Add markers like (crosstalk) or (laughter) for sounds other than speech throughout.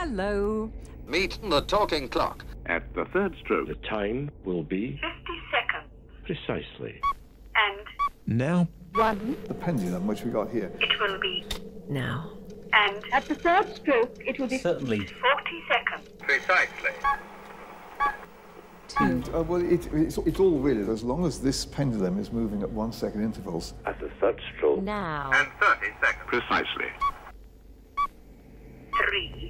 Hello. Meet the talking clock. At the third stroke, The time will be 50 seconds. precisely. And Now, One. The pendulum, which we got here. it will be. Now. And at the third stroke, it will be Certainly. 40 seconds. Precisely. Two. Uh, well, it, it's, it's all really, as long as this pendulum is moving at one second intervals. At the third stroke, Now. And 30 seconds. precisely.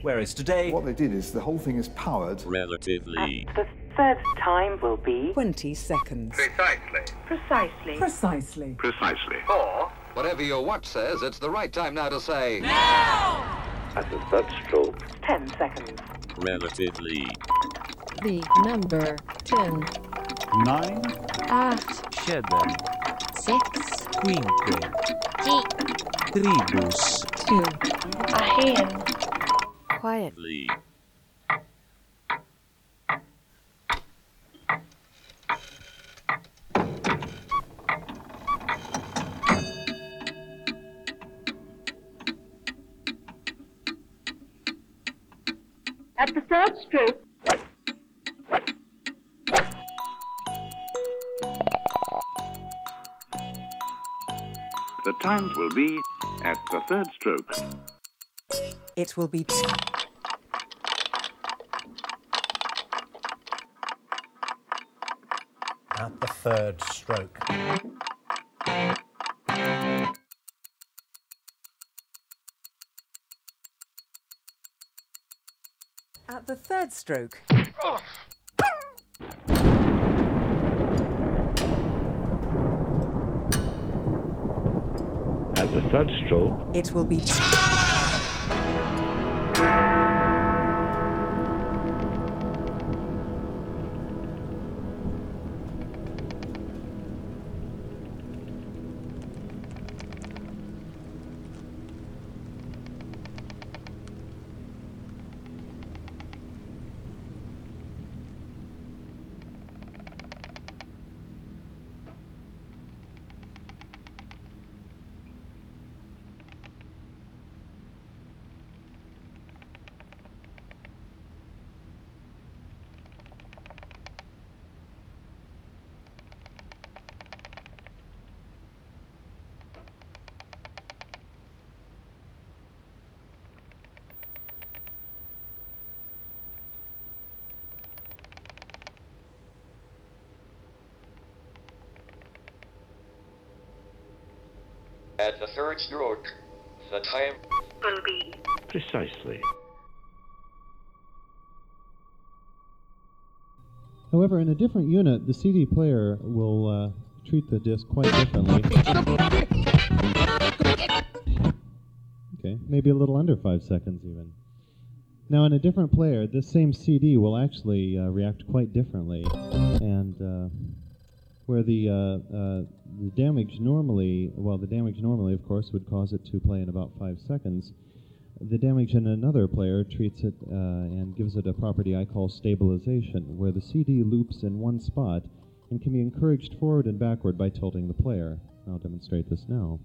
Three. Whereas today, What they did is the whole thing is powered. relatively. The third time will be 20 seconds. Precisely. precisely. Precisely. Precisely. Or, whatever your watch says, it's the right time now to say. Now! at the third stroke, 10 seconds. Relatively. The number 10, nine, 8, 7. 6, Quinque. 10, Tribus. 2, Ahen. Quiet, Li. At the third stroke, The times will be at the third stroke. It will be. T- at the third stroke. at the third stroke. at the third stroke, It will be. T- At the third stroke, the time will be precisely. However, in a different unit, the CD player will uh, treat the disc quite differently. Okay, maybe a little under five seconds even. Now, in a different player, this same CD will actually uh, react quite differently, and uh, where the uh, uh, the damage normally, well, the damage normally, of course, would cause it to play in about five seconds. The damage in another player treats it uh, and gives it a property I call stabilization, where the CD loops in one spot and can be encouraged forward and backward by tilting the player. I'll demonstrate this now.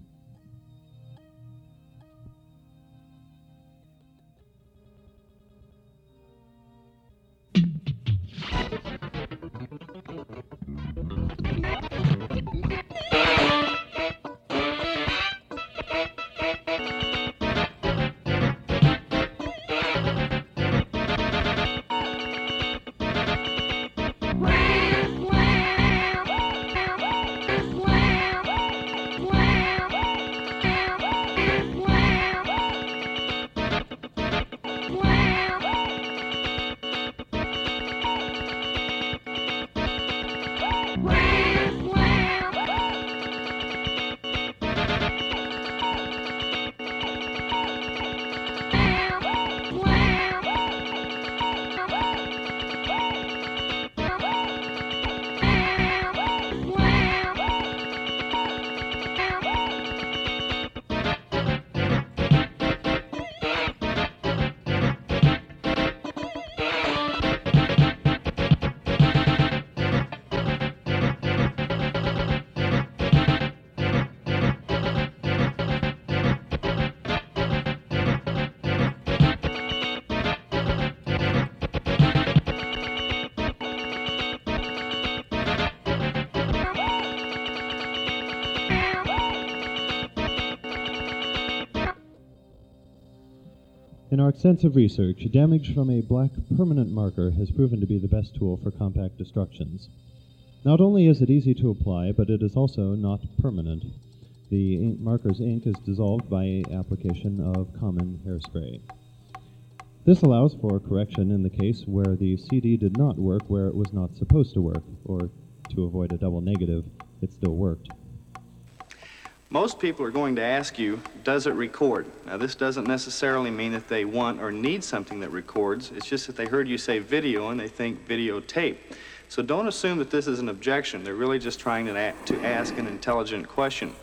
Our extensive research, damage from a black permanent marker has proven to be the best tool for compact destructions. Not only is it easy to apply, but it is also not permanent. The ink marker's ink is dissolved by application of common hairspray. This allows for correction in the case where the CD did not work where it was not supposed to work, or to avoid a double negative, it still worked. Most people are going to ask you, does it record? Now, this doesn't necessarily mean that they want or need something that records. It's just that they heard you say video and they think videotape. So don't assume that this is an objection. They're really just trying to, to ask an intelligent question.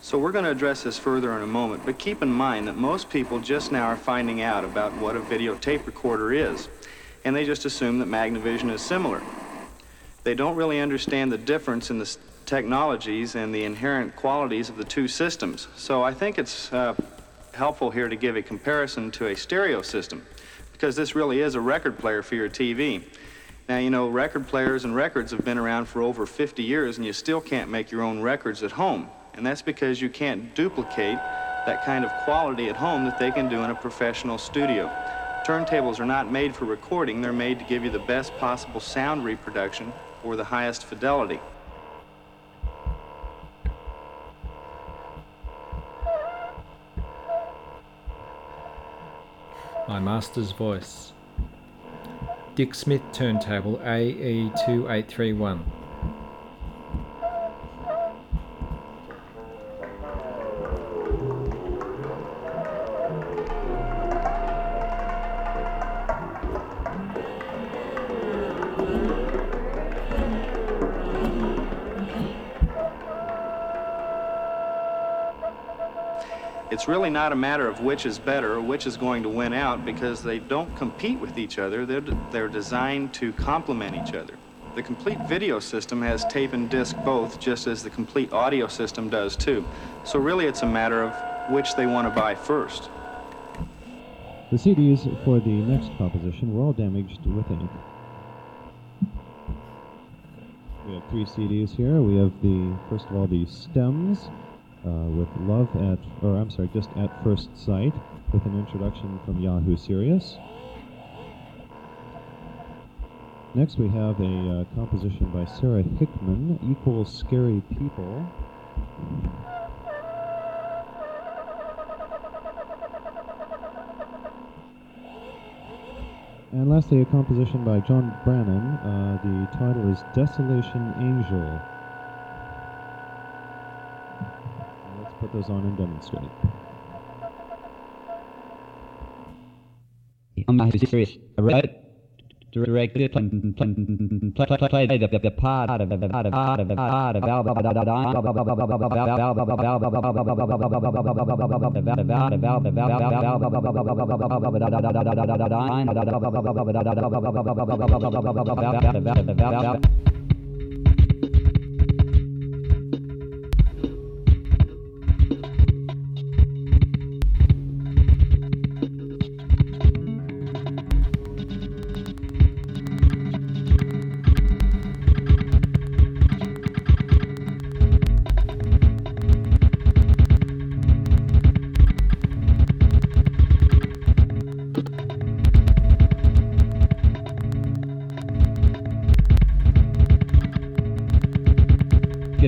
So we're going to address this further in a moment, but keep in mind that most people just now are finding out about what a videotape recorder is, and they just assume that Magnavision is similar. They don't really understand the difference in the technologies and the inherent qualities of the two systems. So I think it's uh, helpful here to give a comparison to a stereo system, because this really is a record player for your TV. Now, you know, record players and records have been around for over 50 years, and you still can't make your own records at home. And that's because you can't duplicate that kind of quality at home that they can do in a professional studio. Turntables are not made for recording, they're made to give you the best possible sound reproduction or the highest fidelity. My master's voice. Dick Smith turntable E AE2831. It's really not a matter of which is better or which is going to win out because they don't compete with each other. They're, they're designed to complement each other. The complete video system has tape and disc both, just as the complete audio system does too. So really it's a matter of which they want to buy first. The CDs for the next composition were all damaged with ink. We have three CDs here. We have the, first of all, the stems uh, with Love at, or I'm sorry, just at First Sight, with an introduction from Yahoo Serious. Next, we have a uh, composition by Sara Hickman, Equal Scary People. And lastly, a composition by John Brannon. Uh, the title is Desolation Angel. Let's put those on and demonstrate. Not serious. I wrote, directed, play, the, part of the part of part of part of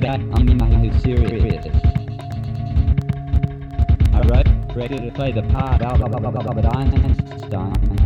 G'day, I'm in serious. Wrote, ready to play the part of Einstein.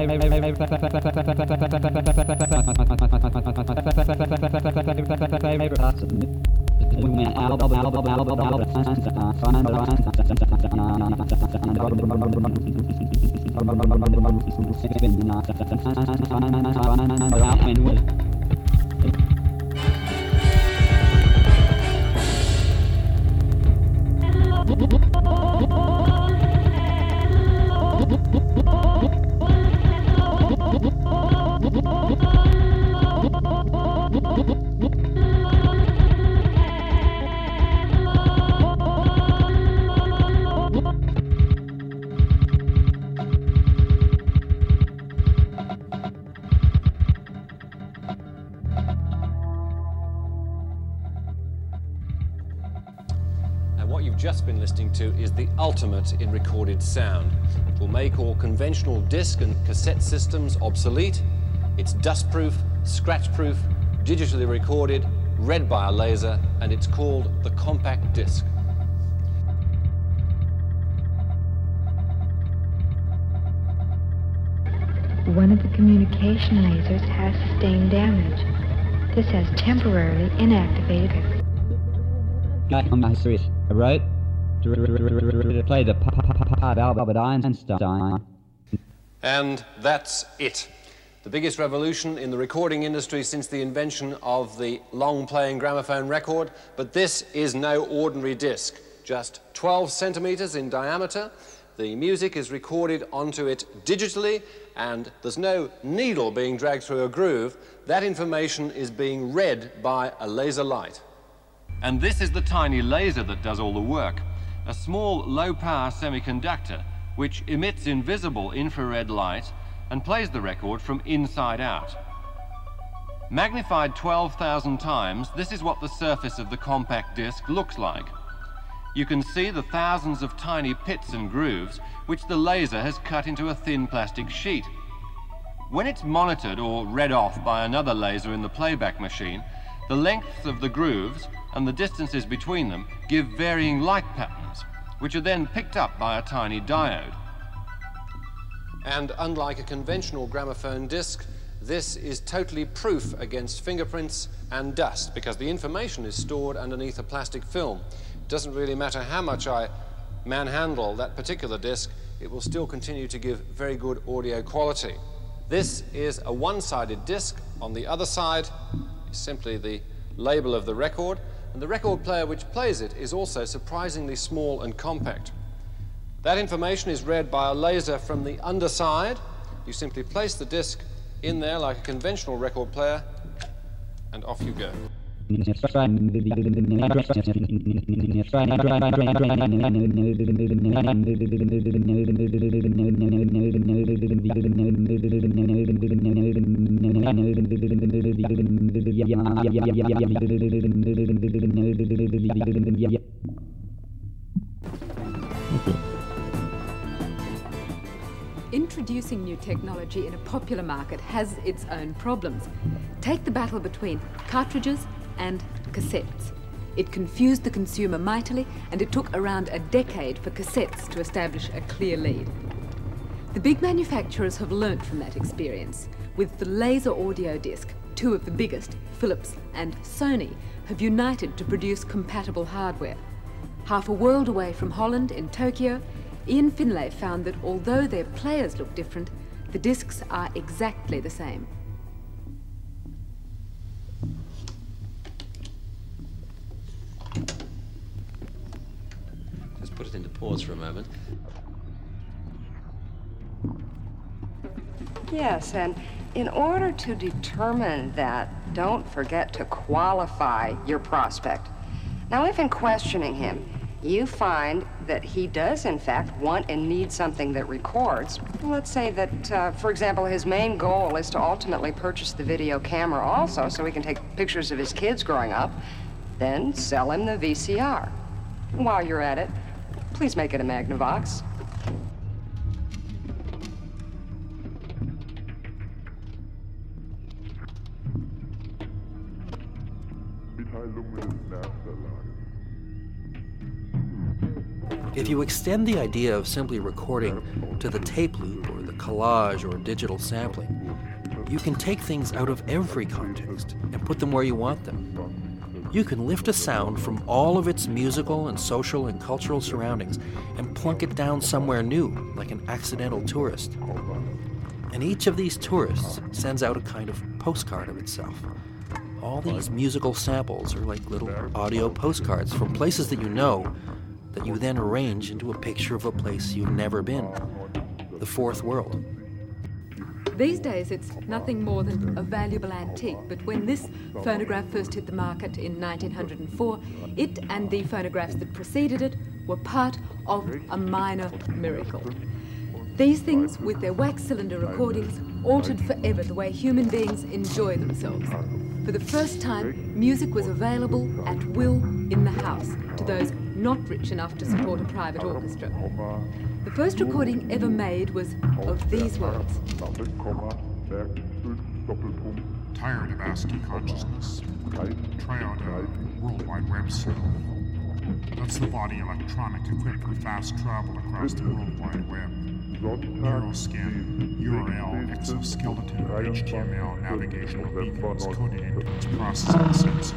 And what you've just been listening to is the ultimate in recorded sound. It will make all conventional disc and cassette systems obsolete. It's dustproof, scratchproof, digitally recorded, read by a laser, and it's called the compact disc. One of the communication lasers has sustained damage. This has temporarily inactivated. I'm not serious. I wrote to play the part of Albert Einstein. And that's it. The biggest revolution in the recording industry since the invention of the long playing gramophone record. But this is no ordinary disc, just 12 centimeters in diameter. The music is recorded onto it digitally, and there's no needle being dragged through a groove. That information is being read by a laser light. And this is the tiny laser that does all the work. A small low-power semiconductor which emits invisible infrared light and plays the record from inside out. Magnified 12,000 times, this is what the surface of the compact disc looks like. You can see the thousands of tiny pits and grooves which the laser has cut into a thin plastic sheet. When it's monitored or read off by another laser in the playback machine, the lengths of the grooves and the distances between them give varying light patterns, which are then picked up by a tiny diode. And unlike a conventional gramophone disc, this is totally proof against fingerprints and dust because the information is stored underneath a plastic film. It doesn't really matter how much I manhandle that particular disc, it will still continue to give very good audio quality. This is a one-sided disc. On the other side is simply the label of the record, and the record player which plays it is also surprisingly small and compact. That information is read by a laser from the underside. You simply place the disc in there like a conventional record player, and off you go. Introducing new technology in a popular market has its own problems. Take the battle between cartridges and cassettes. It confused the consumer mightily, and it took around a decade for cassettes to establish a clear lead. The big manufacturers have learnt from that experience. With the laser audio disc, two of the biggest, Philips and Sony, have united to produce compatible hardware. Half a world away from Holland in Tokyo, Ian Finlay found that although their players look different, the discs are exactly the same. put it into pause for a moment. Yes, and in order to determine that, don't forget to qualify your prospect. Now, if in questioning him, you find that he does, in fact, want and need something that records, let's say that, uh, for example, his main goal is to ultimately purchase the video camera also so he can take pictures of his kids growing up, then sell him the VCR. While you're at it, please make it a Magnavox. If you extend the idea of simply recording to the tape loop or the collage or digital sampling, you can take things out of every context and put them where you want them. You can lift a sound from all of its musical and social and cultural surroundings and plunk it down somewhere new, like an accidental tourist. And each of these tourists sends out a kind of postcard of itself. All these musical samples are like little audio postcards from places that you know that you then arrange into a picture of a place you've never been the fourth world. These days, it's nothing more than a valuable antique, but when this phonograph first hit the market in 1904, it and the phonographs that preceded it were part of a minor miracle. These things, with their wax cylinder recordings, altered forever the way human beings enjoy themselves. For the first time, music was available at will in the house to those not rich enough to support a private orchestra. The first recording ever made was of these words. Tired of ASCII consciousness. Try out a World Wide Web server. That's the body electronic equipped with fast travel across the World Wide Web. Euroscan, URL, exoskeleton, HTML, navigational beacons coded into its processing sensor.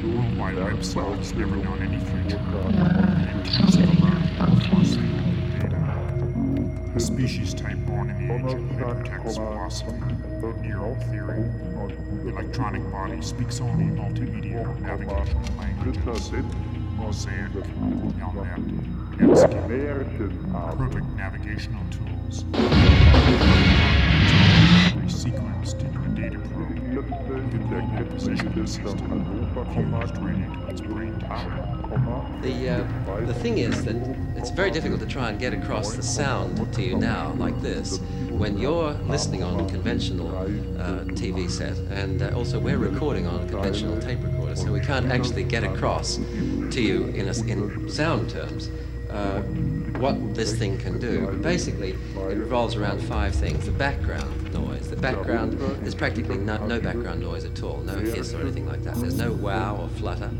The World Wide Web cell has never known any future. An intensive learning forcing data. A species type born in the age of hypertext philosophy, neural theory. The electronic body speaks only multimedia navigational languages. Mosaic, Elnet, Netscape, perfect navigational tools. Sequenced into a data probe, a global positioning system, fused right into its. The, uh, the thing is that it's very difficult to try and get across the sound to you now, like this, when you're listening on a conventional uh, TV set, and uh, also we're recording on a conventional tape recorder, so we can't actually get across to you in, a, in sound terms uh, what this thing can do. But basically, it revolves around five things. The background noise. The background, there's practically no, no background noise at all, no hiss or anything like that. There's no wow or flutter.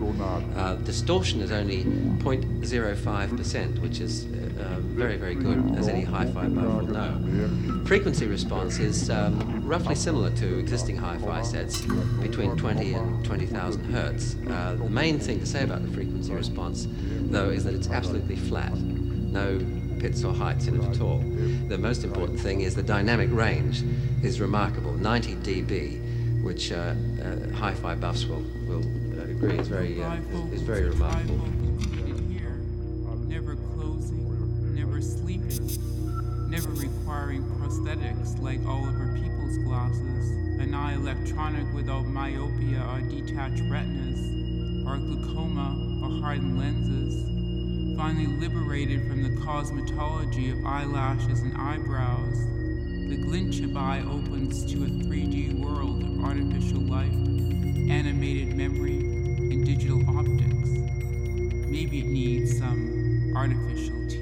Uh, distortion is only 0.05%, which is uh, very, very good, as any hi-fi buff will know. Frequency response is um, roughly similar to existing hi-fi sets, between 20 and 20,000 hertz. Uh, the main thing to say about the frequency response, though, is that it's absolutely flat. No pits or heights in it at all. The most important thing is the dynamic range is remarkable, 90 dB, which uh, uh, hi-fi buffs will, will agree is very, uh, is, is very remarkable. never closing, never sleeping, never requiring prosthetics like Oliver Glasses, an eye electronic without myopia or detached retinas, or glaucoma or hardened lenses, finally liberated from the cosmetology of eyelashes and eyebrows. The Glinchib eye opens to a 3D world of artificial life, animated memory, and digital optics. Maybe it needs some artificial tears.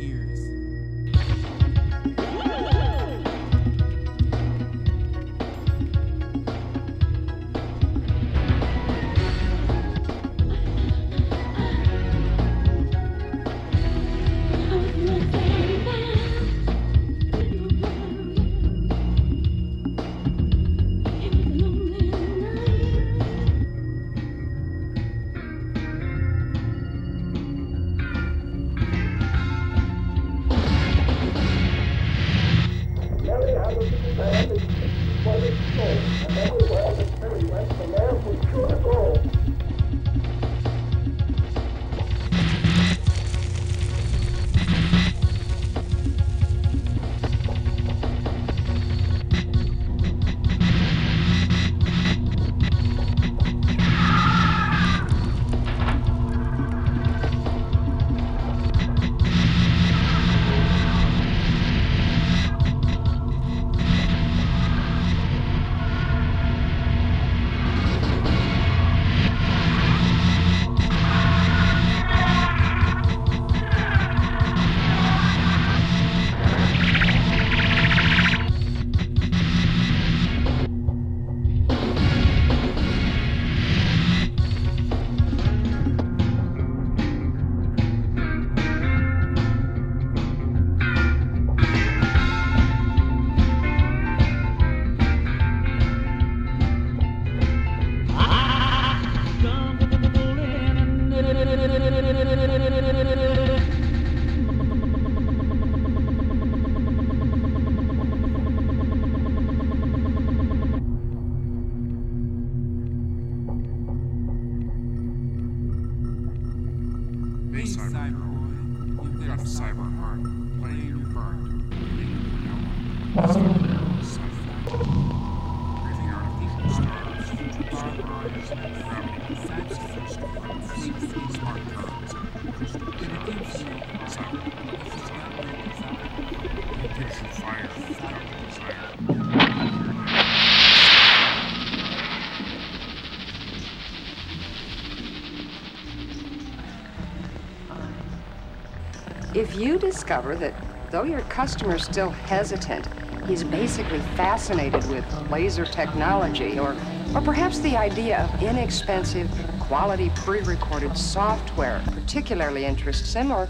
If you discover that though your customer's still hesitant, he's basically fascinated with laser technology or, or perhaps the idea of inexpensive, quality pre-recorded software particularly interests him, or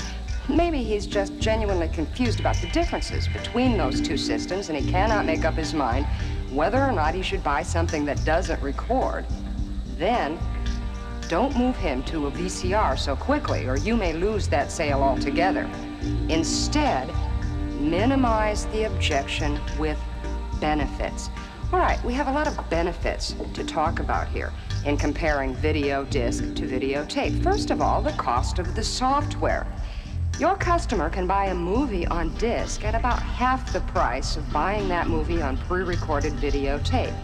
maybe he's just genuinely confused about the differences between those two systems and he cannot make up his mind whether or not he should buy something that doesn't record, then don't move him to a VCR so quickly, or you may lose that sale altogether. Instead, minimize the objection with benefits. All right, we have a lot of benefits to talk about here in comparing video disc to videotape. First of all, the cost of the software. Your customer can buy a movie on disc at about half the price of buying that movie on pre recorded videotape.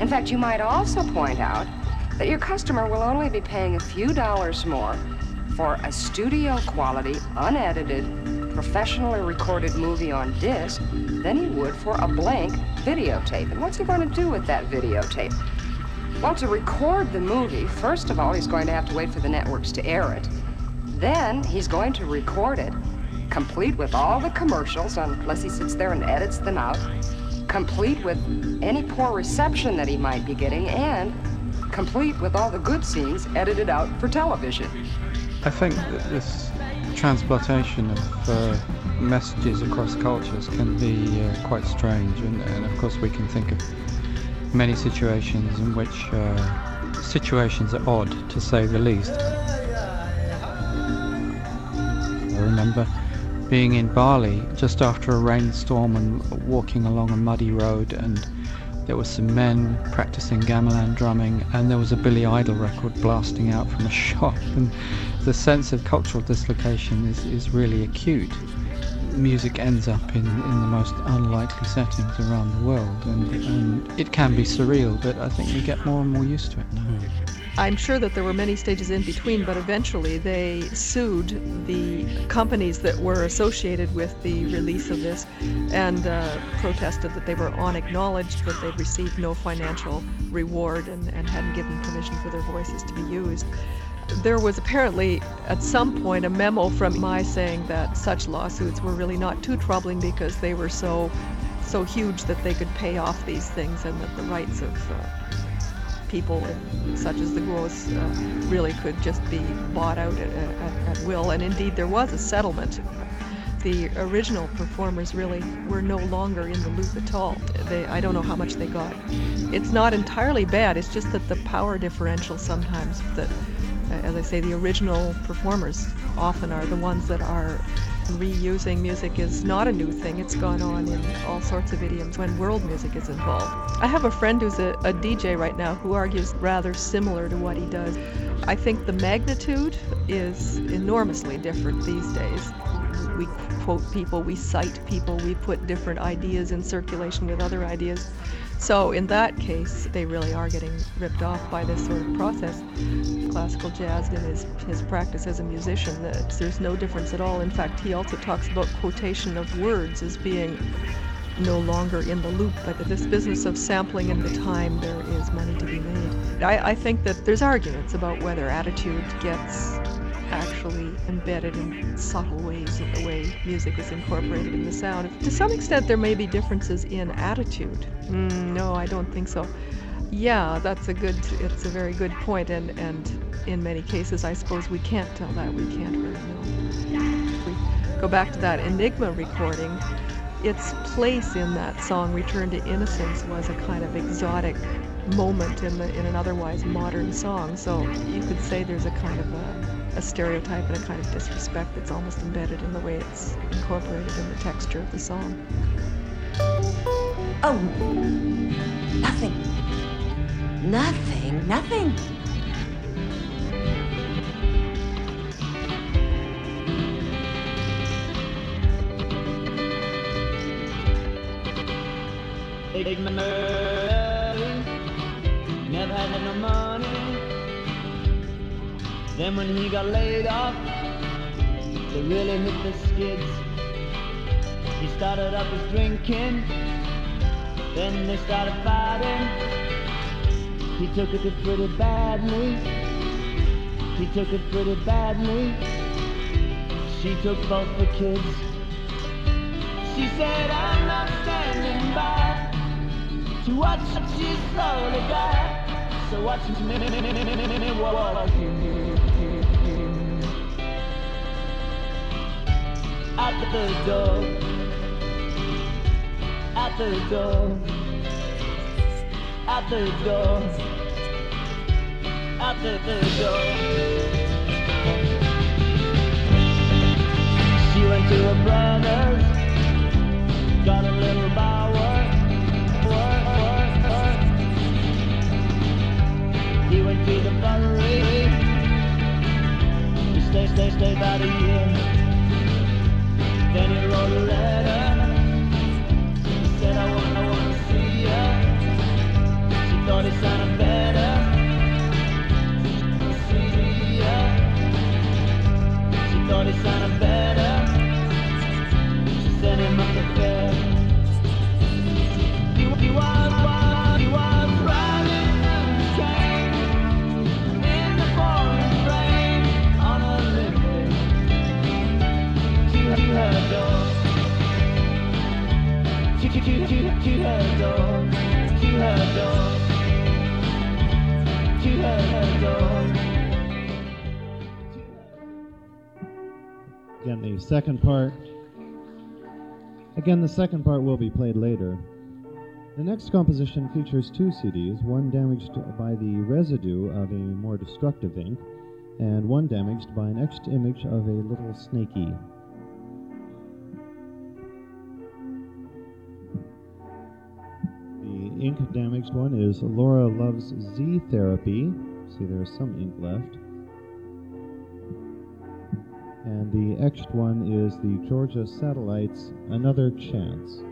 In fact, you might also point out that your customer will only be paying a few dollars more for a studio quality, unedited, professionally recorded movie on disc than he would for a blank videotape. And what's he going to do with that videotape? Well, to record the movie, first of all, he's going to have to wait for the networks to air it. Then he's going to record it, complete with all the commercials, unless he sits there and edits them out, complete with any poor reception that he might be getting, and complete with all the good scenes edited out for television. I think that this transplantation of uh, messages across cultures can be uh, quite strange, and, and, of course we can think of many situations in which uh, situations are odd, to say the least. I remember being in Bali just after a rainstorm and walking along a muddy road and there were some men practicing gamelan drumming and there was a Billy Idol record blasting out from a shop (laughs) and the sense of cultural dislocation is, is really acute. Music ends up in, in the most unlikely settings around the world and, and it can be surreal but I think we get more and more used to it now. I'm sure that there were many stages in between, but eventually they sued the companies that were associated with the release of this and uh, protested that they were unacknowledged, that they'd received no financial reward and, and hadn't given permission for their voices to be used. There was apparently at some point a memo from my saying that such lawsuits were really not too troubling because they were so so huge that they could pay off these things and that the rights of uh, people such as the Gross uh, really could just be bought out at, at, at, will. And indeed, there was a settlement. The original performers really were no longer in the loop at all. They, I don't know how much they got. It's not entirely bad. It's just that the power differential sometimes that, Uh, as I say, the original performers often are the ones that are reusing music is not a new thing. It's gone on in all sorts of idioms when world music is involved. I have a friend who's a, a, DJ right now who argues rather similar to what he does. I think the magnitude is enormously different these days. We quote people, we cite people, we put different ideas in circulation with other ideas. So in that case, they really are getting ripped off by this sort of process. Classical jazz in his, his practice as a musician, that there's no difference at all. In fact, he also talks about quotation of words as being no longer in the loop. But this business of sampling in the time, there is money to be made. I, I think that there's arguments about whether attitude gets actually embedded in subtle ways in the way music is incorporated in the sound. To some extent, there may be differences in attitude. Mm, no, I don't think so. Yeah, that's a good. It's a very good point, and and in many cases, I suppose we can't tell that. We can't really know. We go back to that Enigma recording. Its place in that song, "Return to Innocence," was a kind of exotic moment in the in an otherwise modern song. So you could say there's a kind of a a stereotype and a kind of disrespect that's almost embedded in the way it's incorporated in the texture of the song. Oh, nothing. Nothing, nothing. Never had no money. Then when he got laid off, they really hit the skids. He started up his drinking. Then they started fighting. He took it pretty badly. He took it pretty badly. She took both the kids. She said, I'm not standing by to watch you slowly die. So watch me walking out the door, out the door, out the door, out the, the door. She went to her brother's, got a little bower. He went to the buttery. He stayed, stayed, stayed about a year. Then he wrote a letter. He said, I want, I want to see ya. Again, the second part. Again, the second part will be played later. The next composition features two CDs, one damaged by the residue of a more destructive ink, and one damaged by an etched image of a little snaky. Ink damaged one is Laura Love's Z Therapy. See, there's some ink left. And the etched one is the Georgia Satellites Another Chance.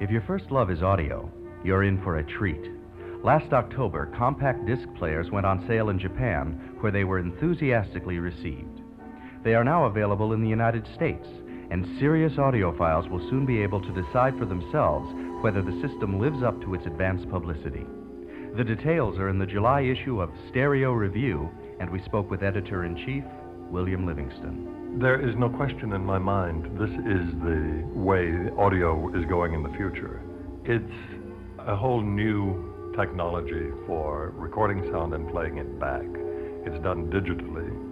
If your first love is audio, you're in for a treat. Last October, compact disc players went on sale in Japan, where they were enthusiastically received. They are now available in the United States, and serious audiophiles will soon be able to decide for themselves whether the system lives up to its advanced publicity. The details are in the July issue of Stereo Review, and we spoke with editor in chief, William Livingston. There is no question in my mind this is the way audio is going in the future. It's a whole new technology for recording sound and playing it back. It's done digitally.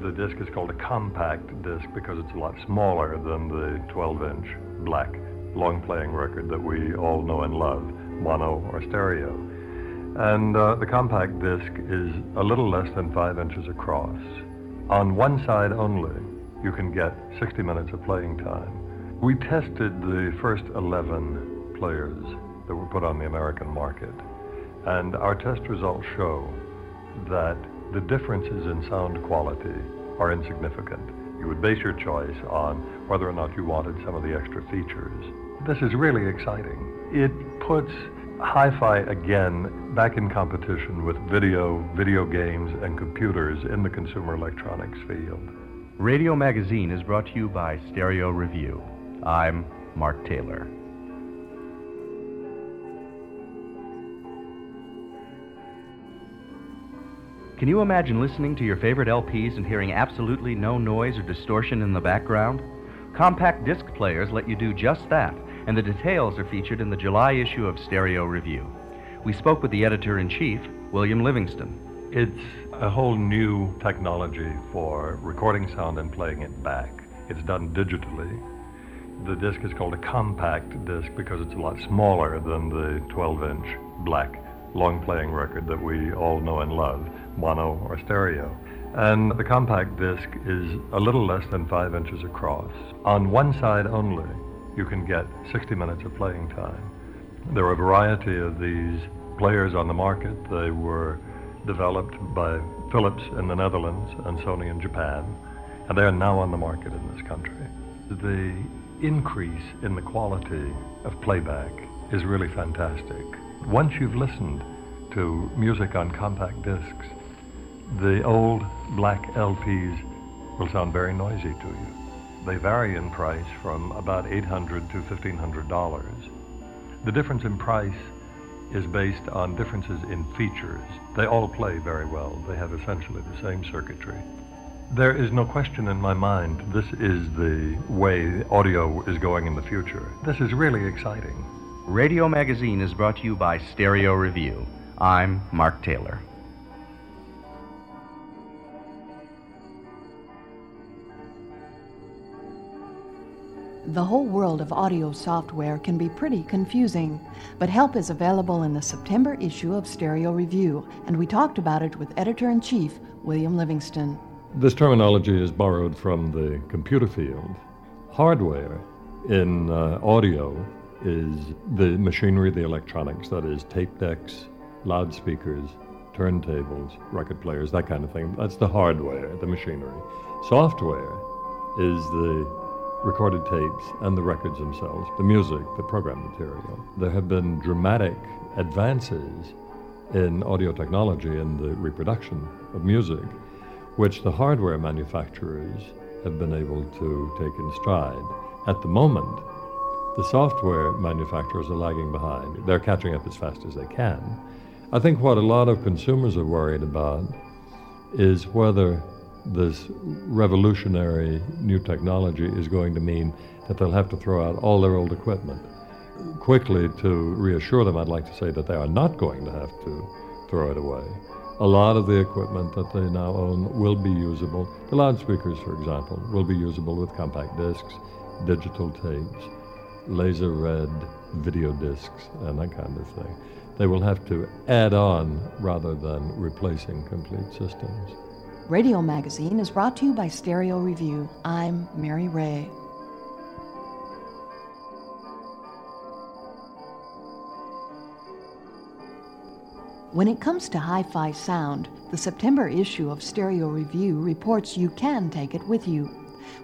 The disc is called a compact disc because it's a lot smaller than the 12 inch black long playing record that we all know and love, mono or stereo. And uh, the compact disc is a little less than five inches across. On one side only, you can get 60 minutes of playing time. We tested the first 11 players that were put on the American market, and our test results show that the differences in sound quality are insignificant. You would base your choice on whether or not you wanted some of the extra features. This is really exciting. It puts hi-fi again back in competition with video, video games, and computers in the consumer electronics field. Radio Magazine is brought to you by Stereo Review. I'm Mark Taylor. Can you imagine listening to your favorite LPs and hearing absolutely no noise or distortion in the background? Compact disc players let you do just that, and the details are featured in the July issue of Stereo Review. We spoke with the editor in chief, William Livingston. It's a whole new technology for recording sound and playing it back. It's done digitally. The disc is called a compact disc because it's a lot smaller than the 12 inch black long playing record that we all know and love, mono or stereo. And the compact disc is a little less than five inches across. On one side only, you can get 60 minutes of playing time. There are a variety of these players on the market. They were developed by Philips in the Netherlands and Sony in Japan. and they are now on the market in this country. The increase in the quality of playback is really fantastic. Once you've listened to music on compact discs, the old black LPs will sound very noisy to you. They vary in price from about 800 to $1,500. The difference in price is based on differences in features. They all play very well. They have essentially the same circuitry. There is no question in my mind this is the way audio is going in the future. This is really exciting. Radio Magazine is brought to you by Stereo Review. I'm Mark Taylor. The whole world of audio software can be pretty confusing, but help is available in the September issue of Stereo Review, and we talked about it with editor in chief William Livingston. This terminology is borrowed from the computer field. Hardware in uh, audio is the machinery, the electronics, that is, tape decks, loudspeakers, turntables, record players, that kind of thing. That's the hardware, the machinery. Software is the recorded tapes and the records themselves, the music, the program material. There have been dramatic advances in audio technology and the reproduction of music, which the hardware manufacturers have been able to take in stride. At the moment, the software manufacturers are lagging behind. They're catching up as fast as they can. I think what a lot of consumers are worried about is whether this revolutionary new technology is going to mean that they'll have to throw out all their old equipment. Quickly, to reassure them, I'd like to say that they are not going to have to throw it away. A lot of the equipment that they now own will be usable. The loudspeakers, for example, will be usable with compact discs, digital tapes, laser read video discs, and that kind of thing. They will have to add on rather than replacing complete systems. Radio Magazine is brought to you by Stereo Review. I'm Mary Ray. When it comes to hi fi sound, the September issue of Stereo Review reports you can take it with you.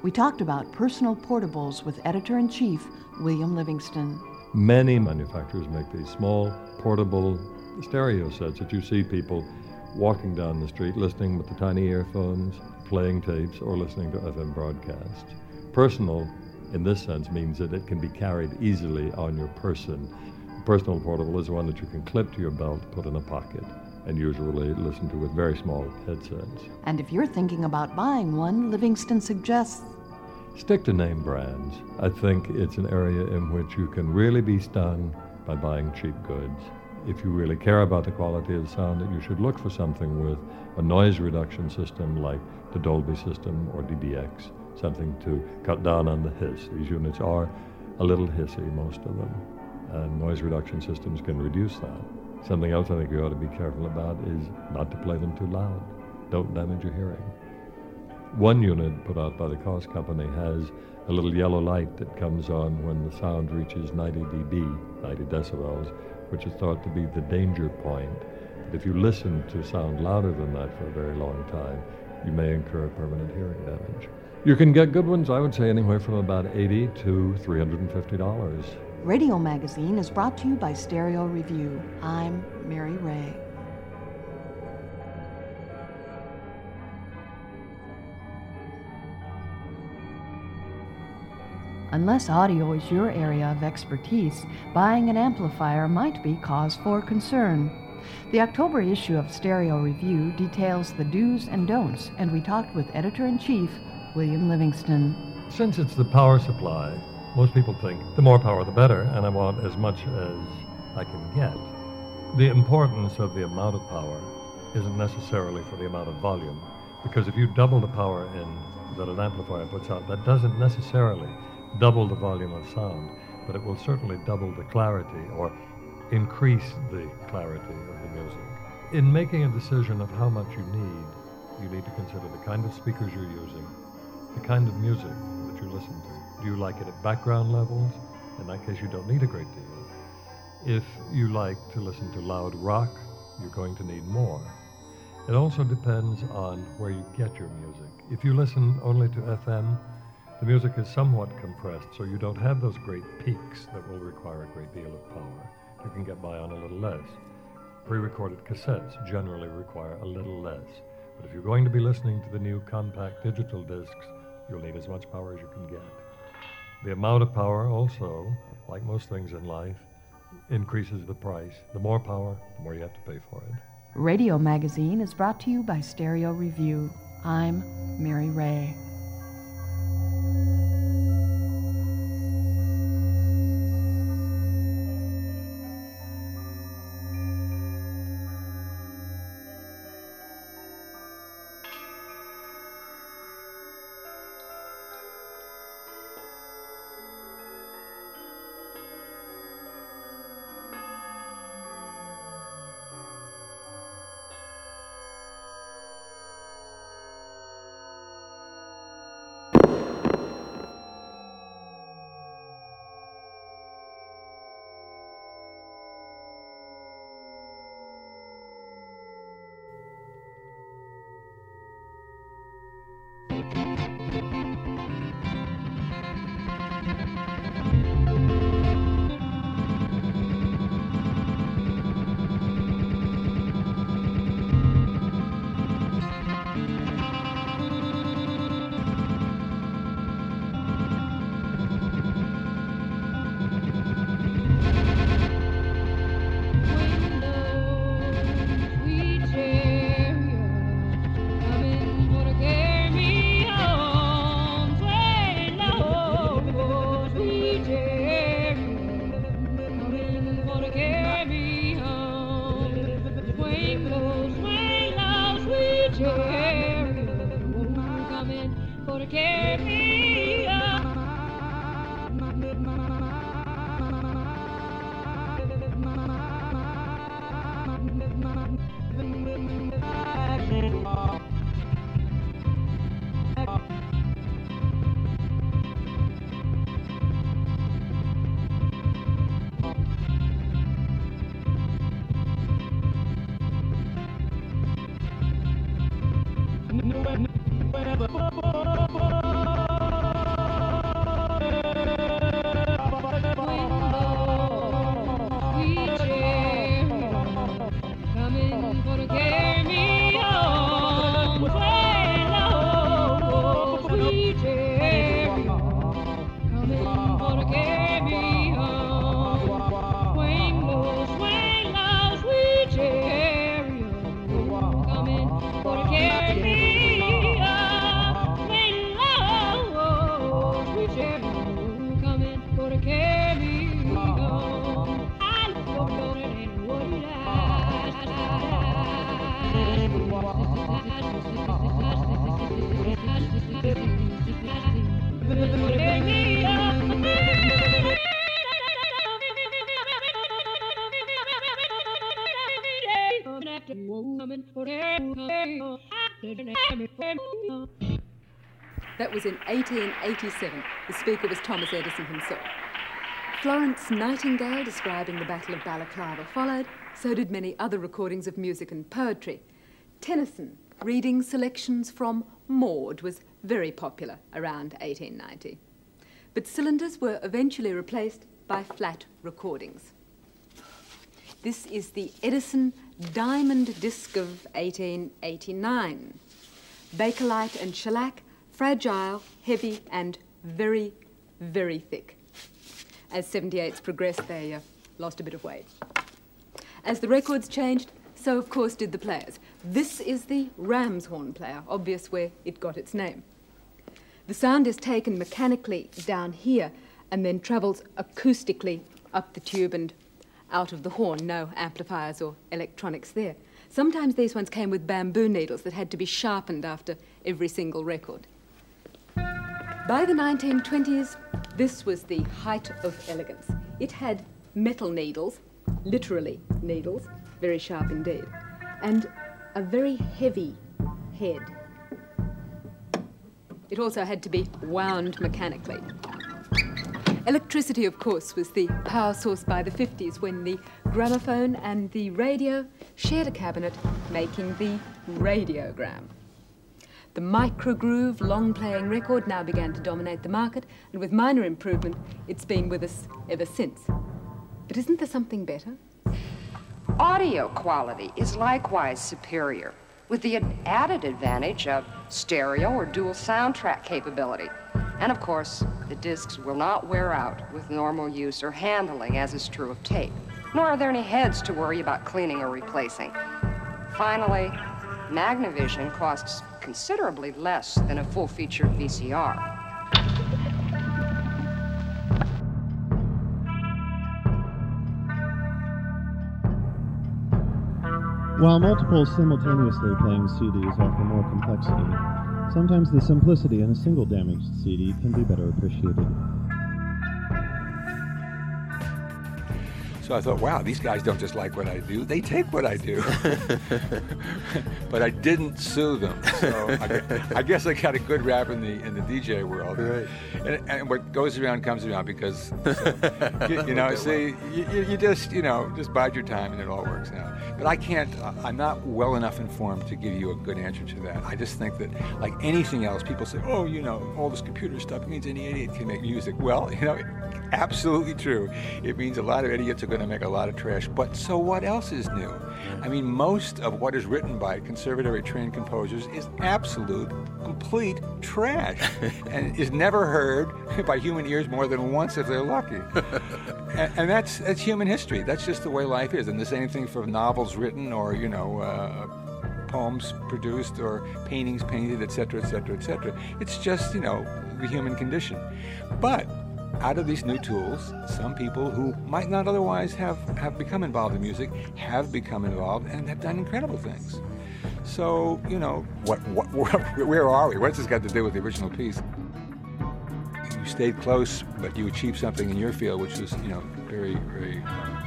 We talked about personal portables with editor in chief William Livingston. Many manufacturers make these small, portable stereo sets that you see people walking down the street listening with the tiny earphones, playing tapes, or listening to FM broadcasts. Personal, in this sense, means that it can be carried easily on your person. A personal portable is one that you can clip to your belt, put in a pocket, and usually listen to with very small headsets. And if you're thinking about buying one, Livingston suggests Stick to name brands. I think it's an area in which you can really be stung by buying cheap goods if you really care about the quality of sound, that you should look for something with a noise reduction system like the Dolby system or DBX, something to cut down on the hiss. These units are a little hissy, most of them, and noise reduction systems can reduce that. Something else I think you ought to be careful about is not to play them too loud. Don't damage your hearing. One unit put out by the Koss Company has a little yellow light that comes on when the sound reaches 90 dB, 90 decibels, which is thought to be the danger point. But if you listen to sound louder than that for a very long time, you may incur permanent hearing damage. You can get good ones, I would say, anywhere from about 80 to $350. Radio Magazine is brought to you by Stereo Review. I'm Mary Ray. Unless audio is your area of expertise, buying an amplifier might be cause for concern. The October issue of Stereo Review details the do's and don'ts, and we talked with editor in chief William Livingston. Since it's the power supply, most people think the more power the better, and I want as much as I can get. The importance of the amount of power isn't necessarily for the amount of volume, because if you double the power in that an amplifier puts out, that doesn't necessarily double the volume of sound, but it will certainly double the clarity or increase the clarity of the music. In making a decision of how much you need, you need to consider the kind of speakers you're using, the kind of music that you listen to. Do you like it at background levels? In that case, you don't need a great deal. If you like to listen to loud rock, you're going to need more. It also depends on where you get your music. If you listen only to FM, the music is somewhat compressed, so you don't have those great peaks that will require a great deal of power. You can get by on a little less. Pre-recorded cassettes generally require a little less. But if you're going to be listening to the new compact digital discs, you'll need as much power as you can get. The amount of power also, like most things in life, increases the price. The more power, the more you have to pay for it. Radio Magazine is brought to you by Stereo Review. I'm Mary Ray. That was in 1887. The speaker was Thomas Edison himself. Florence Nightingale describing the Battle of Balaclava followed, so did many other recordings of music and poetry. Tennyson, reading selections from Maud, was very popular around 1890. But cylinders were eventually replaced by flat recordings. This is the Edison Diamond Disc of 1889. Bakelite and shellac, fragile, heavy, and very, very thick. As 78s progressed, they uh, lost a bit of weight. As the records changed, so of course did the players. This is the Ramshorn player, obvious where it got its name. The sound is taken mechanically down here and then travels acoustically up the tube and out of the horn. No amplifiers or electronics there. Sometimes these ones came with bamboo needles that had to be sharpened after every single record. By the 1920s, this was the height of elegance. It had metal needles, literally needles, very sharp indeed, and a very heavy head. It also had to be wound mechanically. Electricity, of course, was the power source by the 50s when the gramophone and the radio shared a cabinet, making the radiogram. The microgroove long playing record now began to dominate the market, and with minor improvement, it's been with us ever since. But isn't there something better? Audio quality is likewise superior, with the added advantage of stereo or dual soundtrack capability. And of course, the discs will not wear out with normal use or handling, as is true of tape. Nor are there any heads to worry about cleaning or replacing. Finally, Magnavision costs considerably less than a full-featured VCR. While multiple simultaneously playing CDs offer more complexity, sometimes the simplicity in a single damaged CD can be better appreciated. So I thought, wow, these guys don't just like what I do, they take what I do. (laughs) but I didn't sue them. So I, I, guess I got a good rap in the in the DJ world. Right. And, and what goes around comes around because, (laughs) so, you, you, know, see, you, you just, you know, just bide your time and it all works out. But I can't, I'm not well enough informed to give you a good answer to that. I just think that, like anything else, people say, oh, you know, all this computer stuff means any idiot can make music. Well, you know, absolutely true. It means a lot of idiots are going to make a lot of trash. But so what else is new? I mean, most of what is written by conservatory trained composers is absolute, complete trash (laughs) and is never heard by human ears more than once if they're lucky. (laughs) and, and, that's, that's human history. That's just the way life is. And the same thing for novels written or, you know, uh, poems produced or paintings painted, etc., etc., etc. It's just, you know, the human condition. But out of these new tools, some people who might not otherwise have, have become involved in music have become involved and have done incredible things. So, you know, what, what, (laughs) where are we? What's this got to do with the original piece? You stayed close, but you achieved something in your field, which was, you know, very, very uh,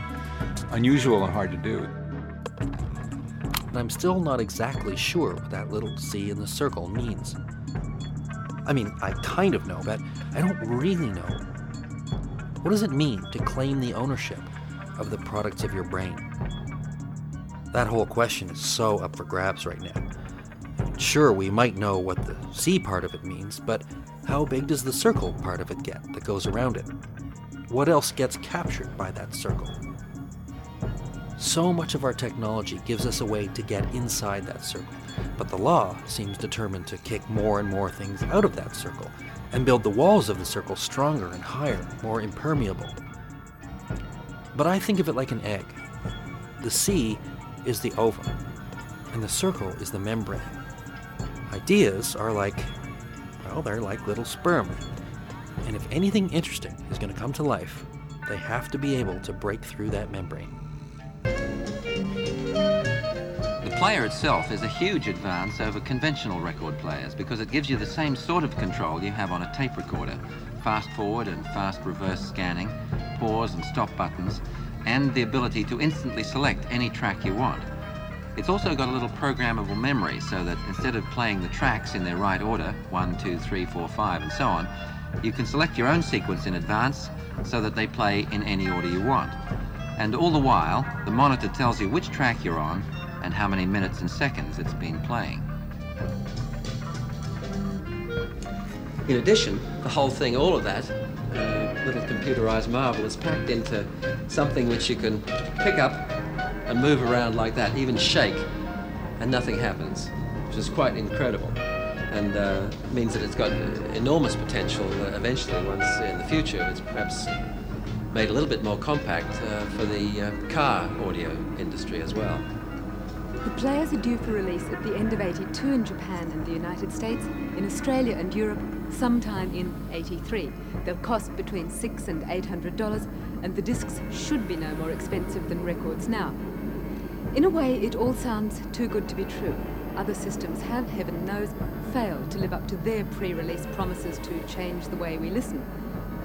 unusual and hard to do. And I'm still not exactly sure what that little C in the circle means. I mean, I kind of know, but I don't really know what does it mean to claim the ownership of the products of your brain? That whole question is so up for grabs right now. Sure, we might know what the C part of it means, but how big does the circle part of it get that goes around it? What else gets captured by that circle? So much of our technology gives us a way to get inside that circle, but the law seems determined to kick more and more things out of that circle and build the walls of the circle stronger and higher, more impermeable. But I think of it like an egg. The sea is the ovum, and the circle is the membrane. Ideas are like, well, they're like little sperm. And if anything interesting is going to come to life, they have to be able to break through that membrane player itself is a huge advance over conventional record players because it gives you the same sort of control you have on a tape recorder. Fast forward and fast reverse scanning, pause and stop buttons, and the ability to instantly select any track you want. It's also got a little programmable memory so that instead of playing the tracks in their right order, one, two, three, four, five, and so on, you can select your own sequence in advance so that they play in any order you want. And all the while, the monitor tells you which track you're on and how many minutes and seconds it's been playing. In addition, the whole thing, all of that, uh, little computerized marvel is packed into something which you can pick up and move around like that, even shake, and nothing happens, which is quite incredible. And uh, means that it's got enormous potential uh, eventually, once in the future, it's perhaps made a little bit more compact uh, for the uh, car audio industry as well. The players are due for release at the end of 82 in Japan and the United States, in Australia and Europe sometime in 83. They'll cost between six and eight hundred dollars, and the discs should be no more expensive than records now. In a way, it all sounds too good to be true. Other systems have, heaven knows, failed to live up to their pre-release promises to change the way we listen.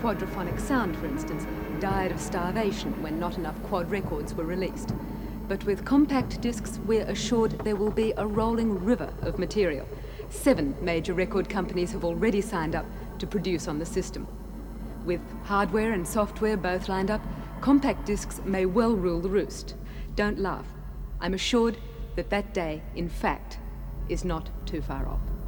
Quadraphonic sound, for instance, died of starvation when not enough quad records were released but with compact discs, we're assured there will be a rolling river of material. Seven major record companies have already signed up to produce on the system. With hardware and software both lined up, compact discs may well rule the roost. Don't laugh. I'm assured that that day, in fact, is not too far off.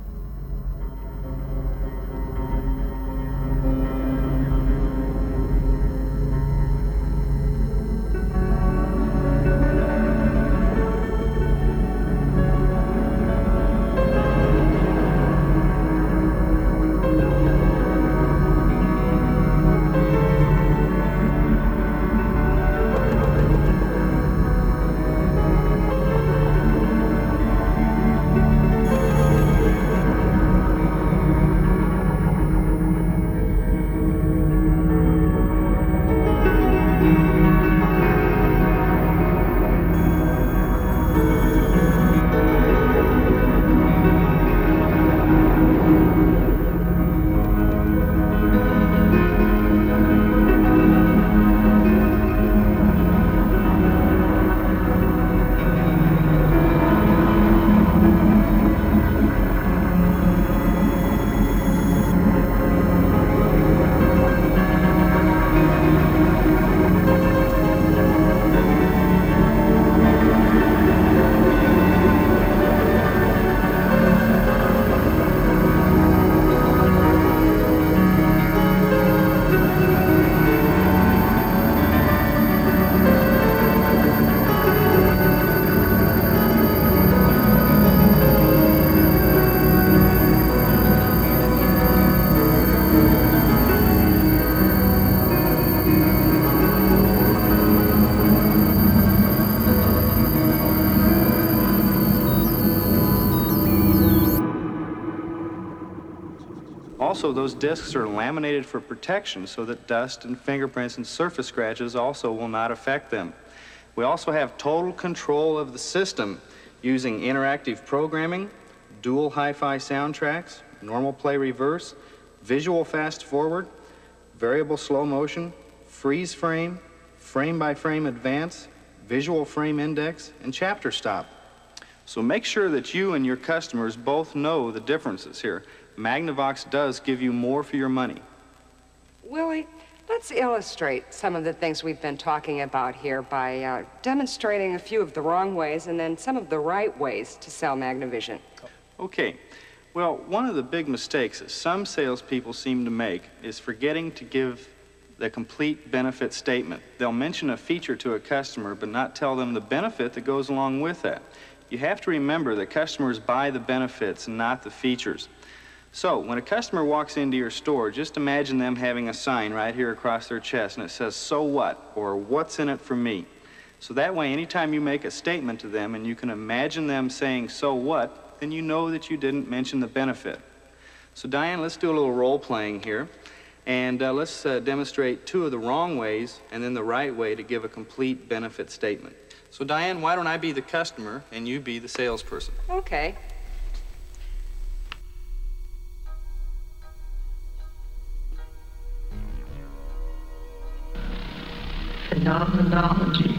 Also, those discs are laminated for protection so that dust and fingerprints and surface scratches also will not affect them. We also have total control of the system using interactive programming, dual hi-fi soundtracks, normal play reverse, visual fast forward, variable slow motion, freeze frame, frame by frame advance, visual frame index, and chapter stop. So make sure that you and your customers both know the differences here. Magnavox does give you more for your money. Willie, let's illustrate some of the things we've been talking about here by uh, demonstrating a few of the wrong ways and then some of the right ways to sell Magnavision. Okay. Well, one of the big mistakes that some salespeople seem to make is forgetting to give the complete benefit statement. They'll mention a feature to a customer, but not tell them the benefit that goes along with that. You have to remember that customers buy the benefits not the features. So, when a customer walks into your store, just imagine them having a sign right here across their chest and it says, So what? or What's in it for me? So that way, anytime you make a statement to them and you can imagine them saying, So what? then you know that you didn't mention the benefit. So, Diane, let's do a little role playing here. And uh, let's uh, demonstrate two of the wrong ways and then the right way to give a complete benefit statement. So, Diane, why don't I be the customer and you be the salesperson? Okay. Phenomenology.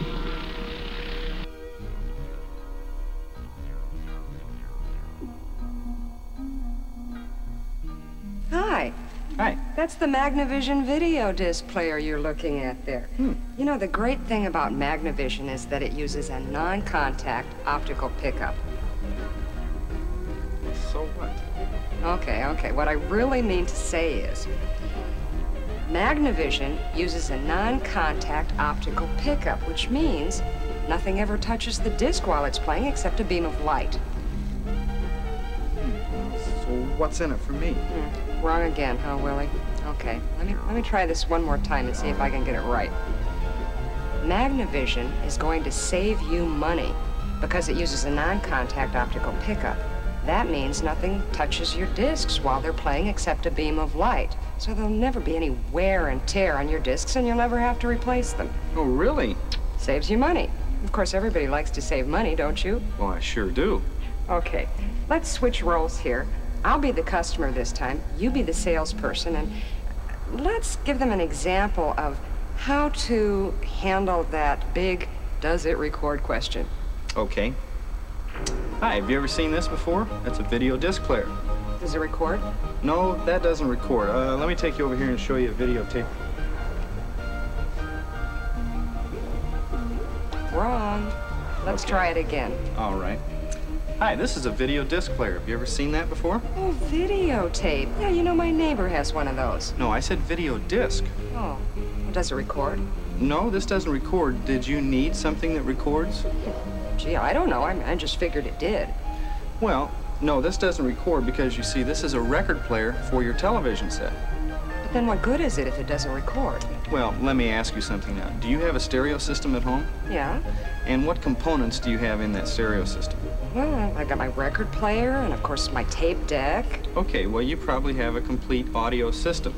Hi. Hi. That's the Magnavision video disc player you're looking at there. Hmm. You know, the great thing about Magnavision is that it uses a non-contact optical pickup. So what? Okay, okay. What I really mean to say is Magnavision uses a non-contact optical pickup, which means nothing ever touches the disc while it's playing except a beam of light. So what's in it for me? Hmm, Wrong again, huh, Willie? Okay, let me let me try this one more time and see if I can get it right. Magnavision is going to save you money because it uses a non-contact optical pickup. That means nothing touches your discs while they're playing except a beam of light. So there'll never be any wear and tear on your discs and you'll never have to replace them. Oh, really? Saves you money. Of course, everybody likes to save money, don't you? Well, I sure do. Okay, let's switch roles here. I'll be the customer this time, you be the salesperson, and let's give them an example of how to handle that big does it record question. Okay. Hi, have you ever seen this before? That's a video disc player. Does it record? No, that doesn't record. Uh, let me take you over here and show you a videotape. Wrong. Let's try it again. All right. Hi, this is a video disc player. Have you ever seen that before? Oh, videotape. Yeah, you know, my neighbor has one of those. No, I said video disc. Oh, well, does it record? No, this doesn't record. Did you need something that records? Gee, I don't know. I, I just figured it did. Well, no, this doesn't record because you see, this is a record player for your television set. But then what good is it if it doesn't record? Well, let me ask you something now. Do you have a stereo system at home? Yeah. And what components do you have in that stereo system? Well, I got my record player and, of course, my tape deck. Okay, well, you probably have a complete audio system.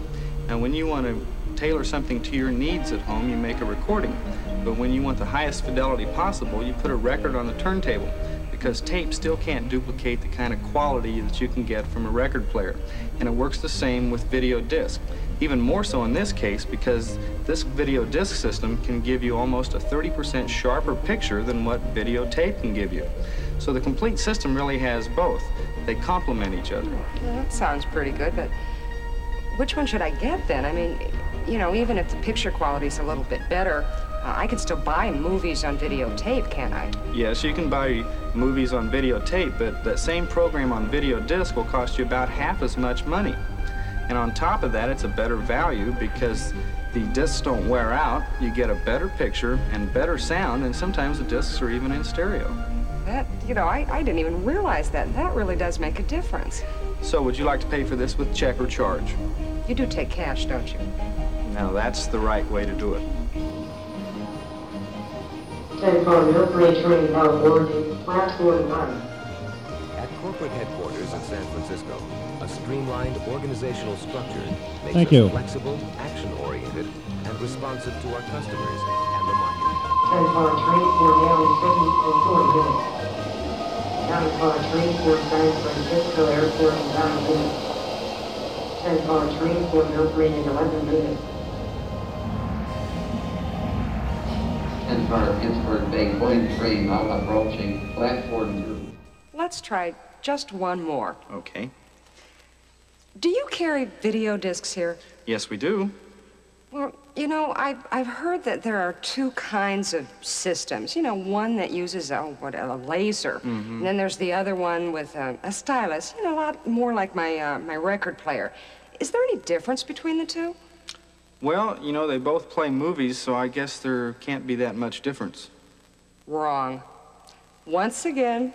Now, when you want to tailor something to your needs at home, you make a recording. But when you want the highest fidelity possible, you put a record on the turntable because tape still can't duplicate the kind of quality that you can get from a record player. And it works the same with video disc. Even more so in this case because this video disc system can give you almost a 30% sharper picture than what videotape can give you. So the complete system really has both. They complement each other. Well, that sounds pretty good, but which one should I get then? I mean, you know, even if the picture quality's a little bit better, uh, I can still buy movies on videotape, can't I? Yes, you can buy movies on videotape, but that same program on video disc will cost you about half as much money. And on top of that, it's a better value because the discs don't wear out. You get a better picture and better sound, and sometimes the discs are even in stereo. That, you know, I, I didn't even realize that. That really does make a difference. So, would you like to pay for this with check or charge? You do take cash, don't you? Now, that's the right way to do it. 10 from Millbrae Train Route 1, platform 9. At corporate headquarters in San Francisco, a streamlined organizational structure makes Thank us you. flexible, action-oriented, and responsive to our customers and the market. 10 car train for Daly City in 4 minutes. 9 car train for San Francisco Airport in 9 minutes. 10 car train for Millbrae in 11 minutes. 10 car Pittsburgh Bay Point train now approaching platform 2. Let's try just one more. Okay. Do you carry video discs here? Yes, we do. Well, you know, I've, I've heard that there are two kinds of systems. You know, one that uses a, what, a laser, Mhm. and then there's the other one with a, a stylus, you know, a lot more like my, uh, my record player. Is there any difference between the two? Well, you know, they both play movies, so I guess there can't be that much difference. Wrong. Once again,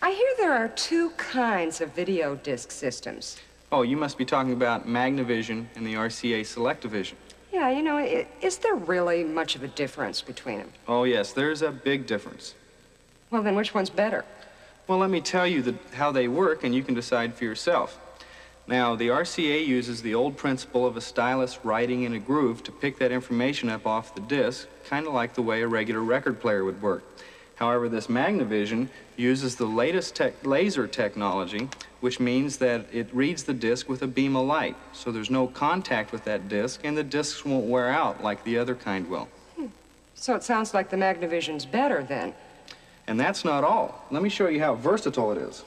I hear there are two kinds of video disc systems. Oh, you must be talking about Magnavision and the RCA Selectavision. Yeah, you know, i- is there really much of a difference between them? Oh, yes, there's a big difference. Well, then which one's better? Well, let me tell you the, how they work, and you can decide for yourself. Now, the RCA uses the old principle of a stylus writing in a groove to pick that information up off the disc, kind of like the way a regular record player would work. However, this Magnavision uses the latest tech laser technology, which means that it reads the disc with a beam of light, so there's no contact with that disc, and the discs won't wear out like the other kind will. Hmm. So it sounds like the Magnavision's better then. And that's not all. Let me show you how versatile it is.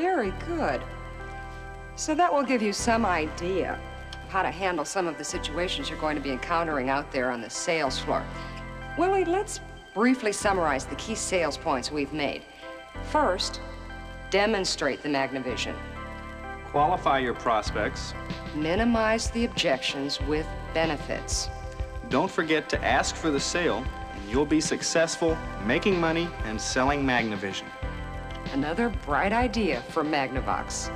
Very good. So that will give you some idea of how to handle some of the situations you're going to be encountering out there on the sales floor. Willie, let's briefly summarize the key sales points we've made. First, demonstrate the Magnavision. Qualify your prospects. Minimize the objections with benefits. Don't forget to ask for the sale, and you'll be successful making money and selling Magnavision. Another bright idea from Magnavox.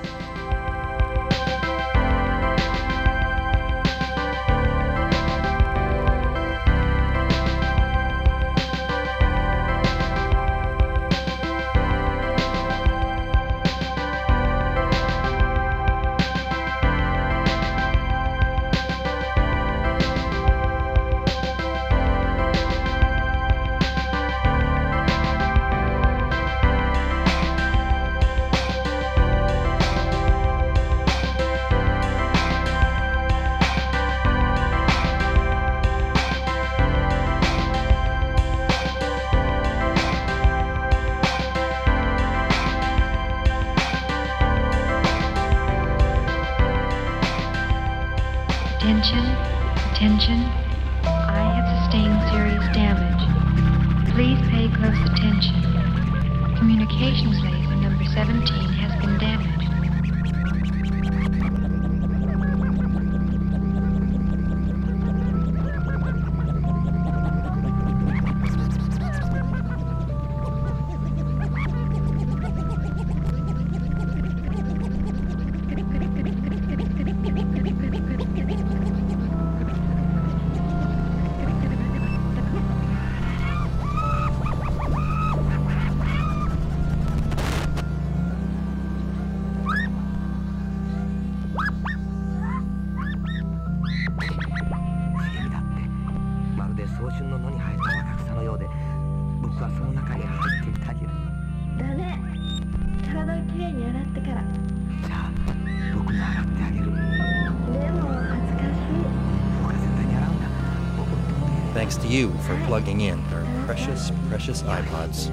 Attention, you for plugging in our precious, precious iPods.